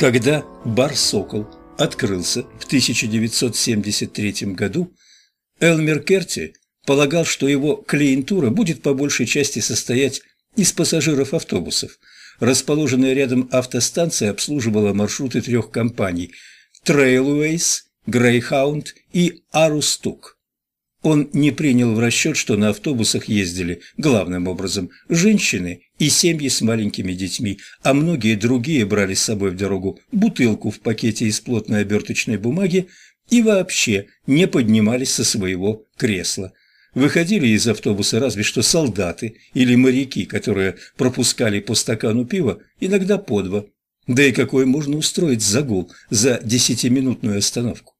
Когда бар «Сокол» открылся в 1973 году, Элмер Керти полагал, что его клиентура будет по большей части состоять из пассажиров автобусов. Расположенная рядом автостанция обслуживала маршруты трех компаний – Trailways, Greyhound и Арустук. Он не принял в расчет, что на автобусах ездили главным образом женщины и семьи с маленькими детьми, а многие другие брали с собой в дорогу бутылку в пакете из плотной оберточной бумаги и вообще не поднимались со своего кресла. Выходили из автобуса разве что солдаты или моряки, которые пропускали по стакану пива, иногда по два. Да и какой можно устроить загул за десятиминутную остановку?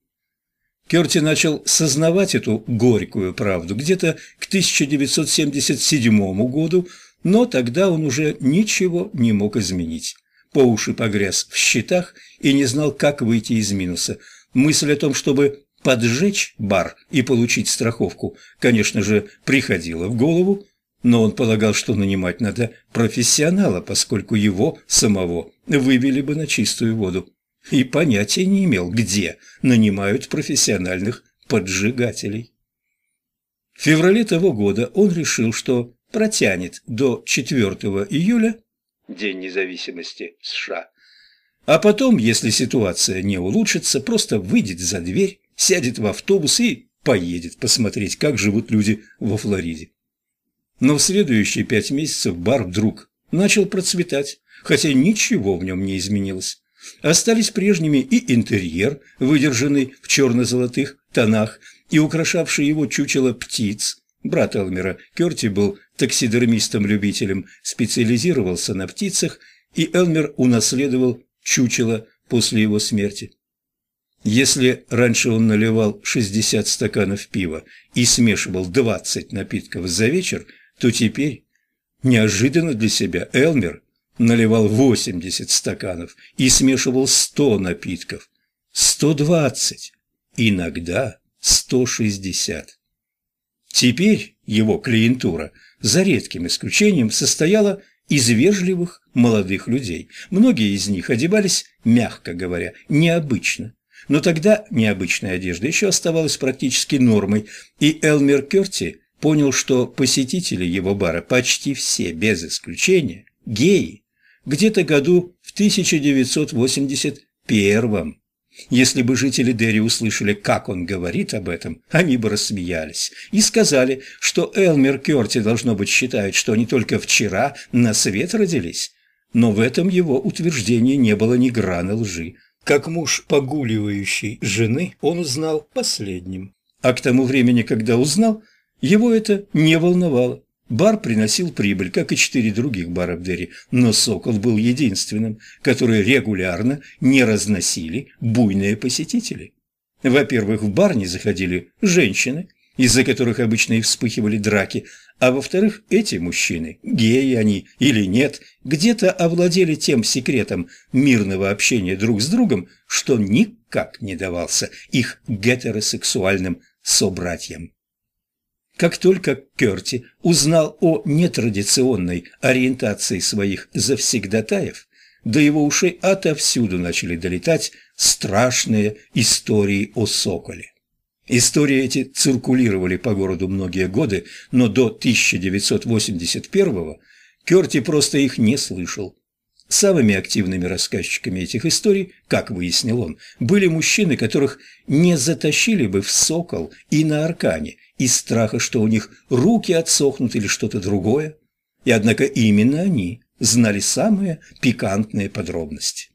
Керти начал сознавать эту горькую правду где-то к 1977 году, но тогда он уже ничего не мог изменить. По уши погряз в счетах и не знал, как выйти из минуса. Мысль о том, чтобы поджечь бар и получить страховку, конечно же, приходила в голову, но он полагал, что нанимать надо профессионала, поскольку его самого вывели бы на чистую воду и понятия не имел, где нанимают профессиональных поджигателей. В феврале того года он решил, что протянет до 4 июля, День независимости США, а потом, если ситуация не улучшится, просто выйдет за дверь, сядет в автобус и поедет посмотреть, как живут люди во Флориде. Но в следующие пять месяцев бар вдруг начал процветать, хотя ничего в нем не изменилось. Остались прежними и интерьер, выдержанный в черно-золотых тонах, и украшавший его чучело птиц. Брат Элмера Керти был таксидермистом-любителем, специализировался на птицах, и Элмер унаследовал чучело после его смерти. Если раньше он наливал 60 стаканов пива и смешивал 20 напитков за вечер, то теперь, неожиданно для себя, Элмер наливал 80 стаканов и смешивал 100 напитков. 120, иногда 160. Теперь его клиентура, за редким исключением, состояла из вежливых молодых людей. Многие из них одевались, мягко говоря, необычно. Но тогда необычная одежда еще оставалась практически нормой, и Элмер Керти понял, что посетители его бара почти все, без исключения, геи, где-то году в 1981 если бы жители Дерри услышали, как он говорит об этом, они бы рассмеялись и сказали, что Элмер Керти, должно быть, считает, что они только вчера на свет родились. Но в этом его утверждении не было ни грана лжи. Как муж погуливающей жены он узнал последним. А к тому времени, когда узнал, его это не волновало. Бар приносил прибыль, как и четыре других бара в Дерри, но «Сокол» был единственным, который регулярно не разносили буйные посетители. Во-первых, в бар не заходили женщины, из-за которых обычно и вспыхивали драки, а во-вторых, эти мужчины, геи они или нет, где-то овладели тем секретом мирного общения друг с другом, что никак не давался их гетеросексуальным собратьям. Как только Керти узнал о нетрадиционной ориентации своих завсегдатаев, до его ушей отовсюду начали долетать страшные истории о Соколе. Истории эти циркулировали по городу многие годы, но до 1981-го Керти просто их не слышал. Самыми активными рассказчиками этих историй, как выяснил он, были мужчины, которых не затащили бы в Сокол и на Аркане из страха, что у них руки отсохнут или что-то другое. И однако именно они знали самые пикантные подробности.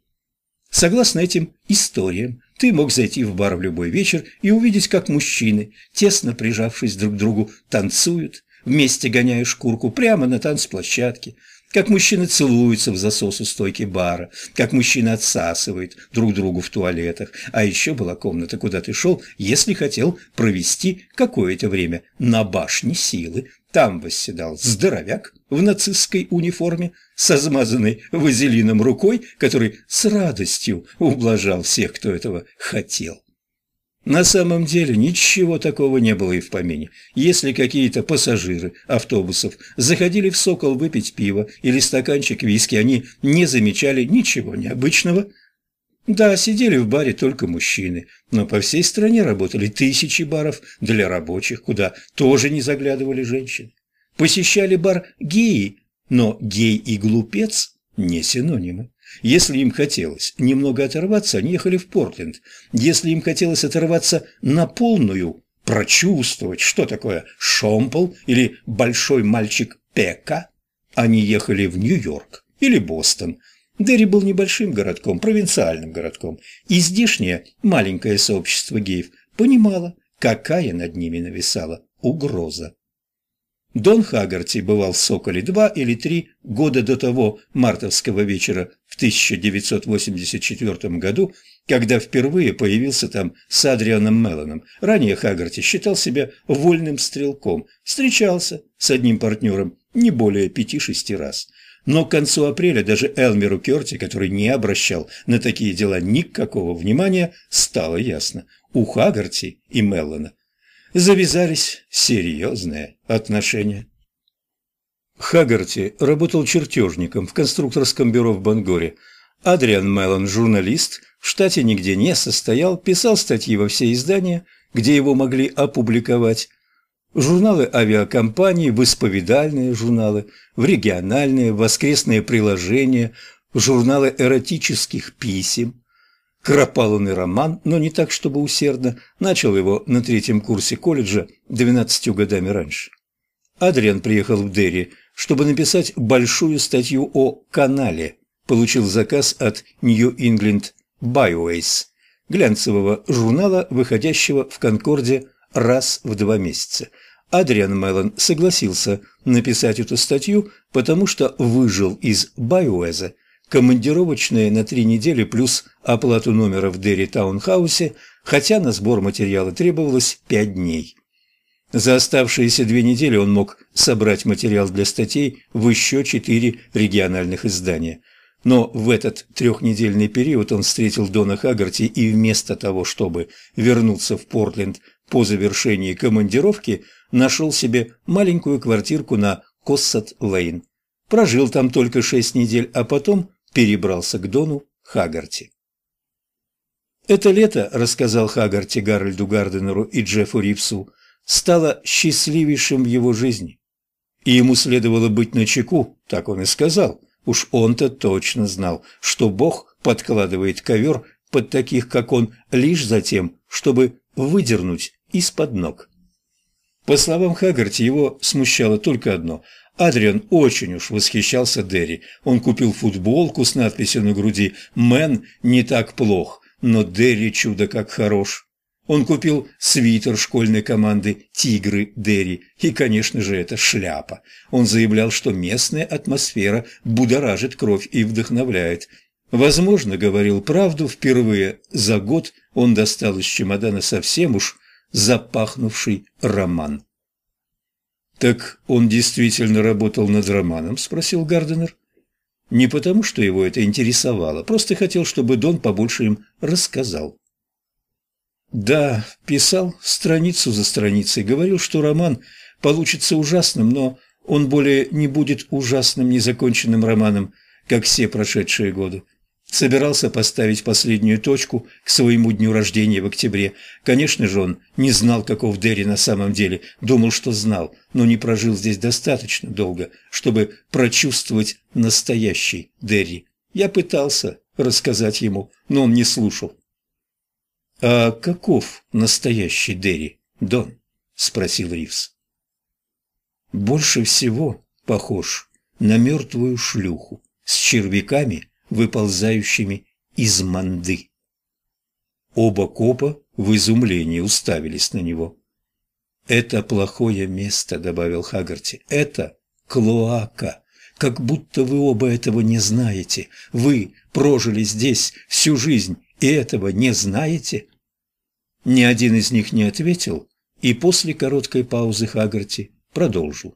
Согласно этим историям, ты мог зайти в бар в любой вечер и увидеть, как мужчины, тесно прижавшись друг к другу, танцуют, вместе гоняя шкурку прямо на танцплощадке, как мужчины целуются в засос у стойки бара, как мужчины отсасывают друг другу в туалетах. А еще была комната, куда ты шел, если хотел провести какое-то время на башне силы. Там восседал здоровяк в нацистской униформе с измазанной вазелином рукой, который с радостью ублажал всех, кто этого хотел. На самом деле ничего такого не было и в помине. Если какие-то пассажиры автобусов заходили в «Сокол» выпить пиво или стаканчик виски, они не замечали ничего необычного. Да, сидели в баре только мужчины, но по всей стране работали тысячи баров для рабочих, куда тоже не заглядывали женщины. Посещали бар геи, но гей и глупец – не синонимы. Если им хотелось немного оторваться, они ехали в Портленд. Если им хотелось оторваться на полную, прочувствовать, что такое шомпол или большой мальчик Пека, они ехали в Нью-Йорк или Бостон. Дерри был небольшим городком, провинциальным городком, и здешнее маленькое сообщество геев понимало, какая над ними нависала угроза. Дон Хагарти бывал в Соколе два или три года до того мартовского вечера в 1984 году, когда впервые появился там с Адрианом Меллоном. Ранее Хагарти считал себя вольным стрелком, встречался с одним партнером не более пяти-шести раз. Но к концу апреля даже Элмеру Керти, который не обращал на такие дела никакого внимания, стало ясно – у Хагарти и Меллона завязались серьезные отношения. Хагарти работал чертежником в конструкторском бюро в Бангоре. Адриан Меллон, журналист, в штате нигде не состоял, писал статьи во все издания, где его могли опубликовать. Журналы авиакомпаний, в исповедальные журналы, в региональные, в воскресные приложения, в журналы эротических писем. Кропал он и роман, но не так, чтобы усердно. Начал его на третьем курсе колледжа двенадцатью годами раньше. Адриан приехал в Дерри, чтобы написать большую статью о канале. Получил заказ от New England Byways, глянцевого журнала, выходящего в Конкорде раз в два месяца. Адриан Меллон согласился написать эту статью, потому что выжил из Байуэза командировочные на три недели плюс оплату номера в Дерри Таунхаусе, хотя на сбор материала требовалось пять дней. За оставшиеся две недели он мог собрать материал для статей в еще четыре региональных издания. Но в этот трехнедельный период он встретил Дона Хагарти и вместо того, чтобы вернуться в Портленд по завершении командировки, нашел себе маленькую квартирку на Коссат-Лейн. Прожил там только шесть недель, а потом перебрался к Дону Хагарти. Это лето, рассказал Хагарти Гарольду Гарденеру и Джеффу Ривсу, стало счастливейшим в его жизни. И ему следовало быть начеку, так он и сказал. Уж он-то точно знал, что Бог подкладывает ковер под таких, как он, лишь за тем, чтобы выдернуть из-под ног. По словам Хагарти, его смущало только одно Адриан очень уж восхищался Дерри. Он купил футболку с надписью на груди «Мэн не так плох, но Дерри чудо как хорош». Он купил свитер школьной команды «Тигры Дерри» и, конечно же, эта шляпа. Он заявлял, что местная атмосфера будоражит кровь и вдохновляет. Возможно, говорил правду, впервые за год он достал из чемодана совсем уж запахнувший роман. «Так он действительно работал над романом?» – спросил Гарденер. Не потому, что его это интересовало, просто хотел, чтобы Дон побольше им рассказал. Да, писал страницу за страницей, говорил, что роман получится ужасным, но он более не будет ужасным незаконченным романом, как все прошедшие годы. Собирался поставить последнюю точку к своему дню рождения в октябре. Конечно же, он не знал, каков Дерри на самом деле, думал, что знал, но не прожил здесь достаточно долго, чтобы прочувствовать настоящий Дерри. Я пытался рассказать ему, но он не слушал. «А каков настоящий Дерри, Дон?» – спросил Ривз. «Больше всего похож на мертвую шлюху с червяками выползающими из манды. Оба копа в изумлении уставились на него. «Это плохое место», — добавил Хагарти. «Это клоака. Как будто вы оба этого не знаете. Вы прожили здесь всю жизнь и этого не знаете?» Ни один из них не ответил, и после короткой паузы Хагарти продолжил.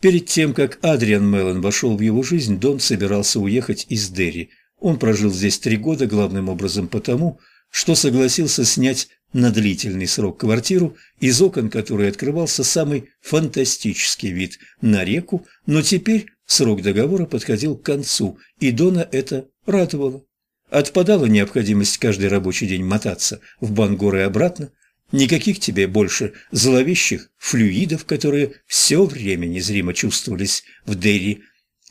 Перед тем, как Адриан Меллон вошел в его жизнь, Дон собирался уехать из Дерри. Он прожил здесь три года, главным образом потому, что согласился снять на длительный срок квартиру, из окон которой открывался самый фантастический вид на реку, но теперь срок договора подходил к концу, и Дона это радовало. Отпадала необходимость каждый рабочий день мотаться в Бангор и обратно. Никаких тебе больше зловещих флюидов, которые все время незримо чувствовались в Дерри.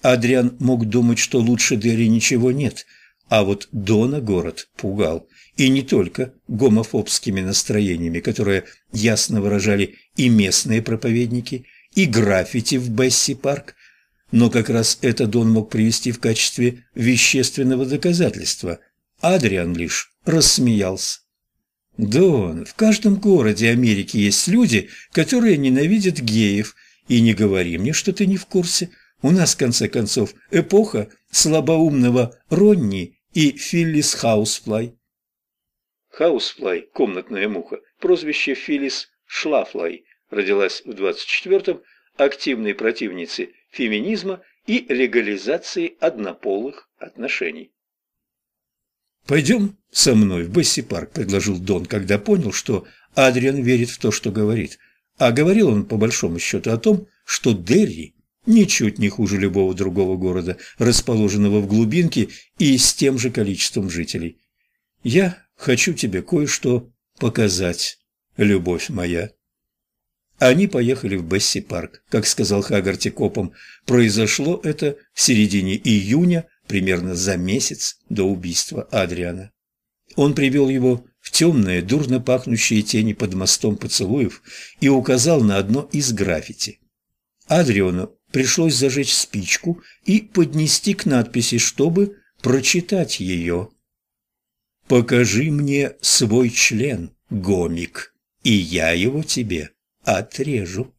Адриан мог думать, что лучше Дерри ничего нет, а вот Дона город пугал. И не только гомофобскими настроениями, которые ясно выражали и местные проповедники, и граффити в Бесси-парк, но как раз это Дон мог привести в качестве вещественного доказательства. Адриан лишь рассмеялся. «Дон, в каждом городе Америки есть люди, которые ненавидят геев, и не говори мне, что ты не в курсе. У нас, в конце концов, эпоха слабоумного Ронни и Филлис Хаусфлай». Хаусфлай, комнатная муха, прозвище Филлис Шлафлай, родилась в 24-м, активной противницей феминизма и легализации однополых отношений. «Пойдем со мной в Бесси-парк», – предложил Дон, когда понял, что Адриан верит в то, что говорит. А говорил он, по большому счету, о том, что Дерри ничуть не хуже любого другого города, расположенного в глубинке и с тем же количеством жителей. «Я хочу тебе кое-что показать, любовь моя». Они поехали в Бесси-парк. Как сказал Хагарти копом, произошло это в середине июня, примерно за месяц до убийства Адриана. Он привел его в темные, дурно пахнущие тени под мостом поцелуев и указал на одно из граффити. Адриану пришлось зажечь спичку и поднести к надписи, чтобы прочитать ее. «Покажи мне свой член, гомик, и я его тебе отрежу.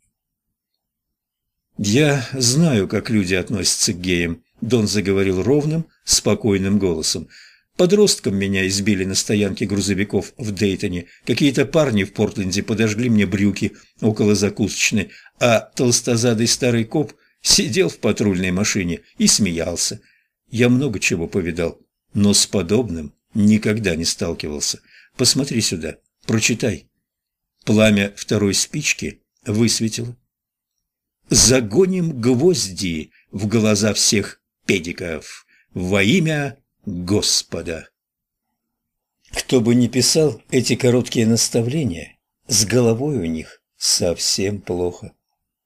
«Я знаю, как люди относятся к геям», — Дон заговорил ровным, спокойным голосом. «Подростком меня избили на стоянке грузовиков в Дейтоне. Какие-то парни в Портленде подожгли мне брюки около закусочной, а толстозадый старый коп сидел в патрульной машине и смеялся. Я много чего повидал, но с подобным никогда не сталкивался. Посмотри сюда, прочитай». Пламя второй спички высветило. «Загоним гвозди в глаза всех педиков во имя Господа». Кто бы ни писал эти короткие наставления, с головой у них совсем плохо.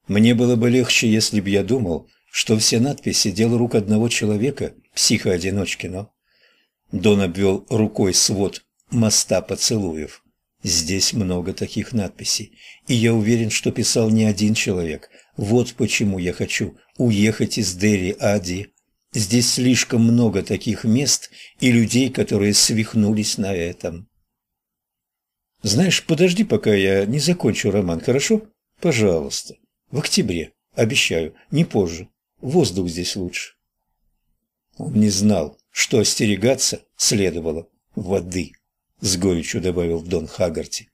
Мне было бы легче, если бы я думал, что все надписи – дело рук одного человека, психоодиночки, но... Дон обвел рукой свод моста поцелуев. Здесь много таких надписей, и я уверен, что писал не один человек. Вот почему я хочу уехать из Дерри-Ади. Здесь слишком много таких мест и людей, которые свихнулись на этом. Знаешь, подожди, пока я не закончу роман, хорошо? Пожалуйста. В октябре, обещаю, не позже. Воздух здесь лучше. Он не знал, что остерегаться следовало воды. — с горечью добавил Дон Хагарти.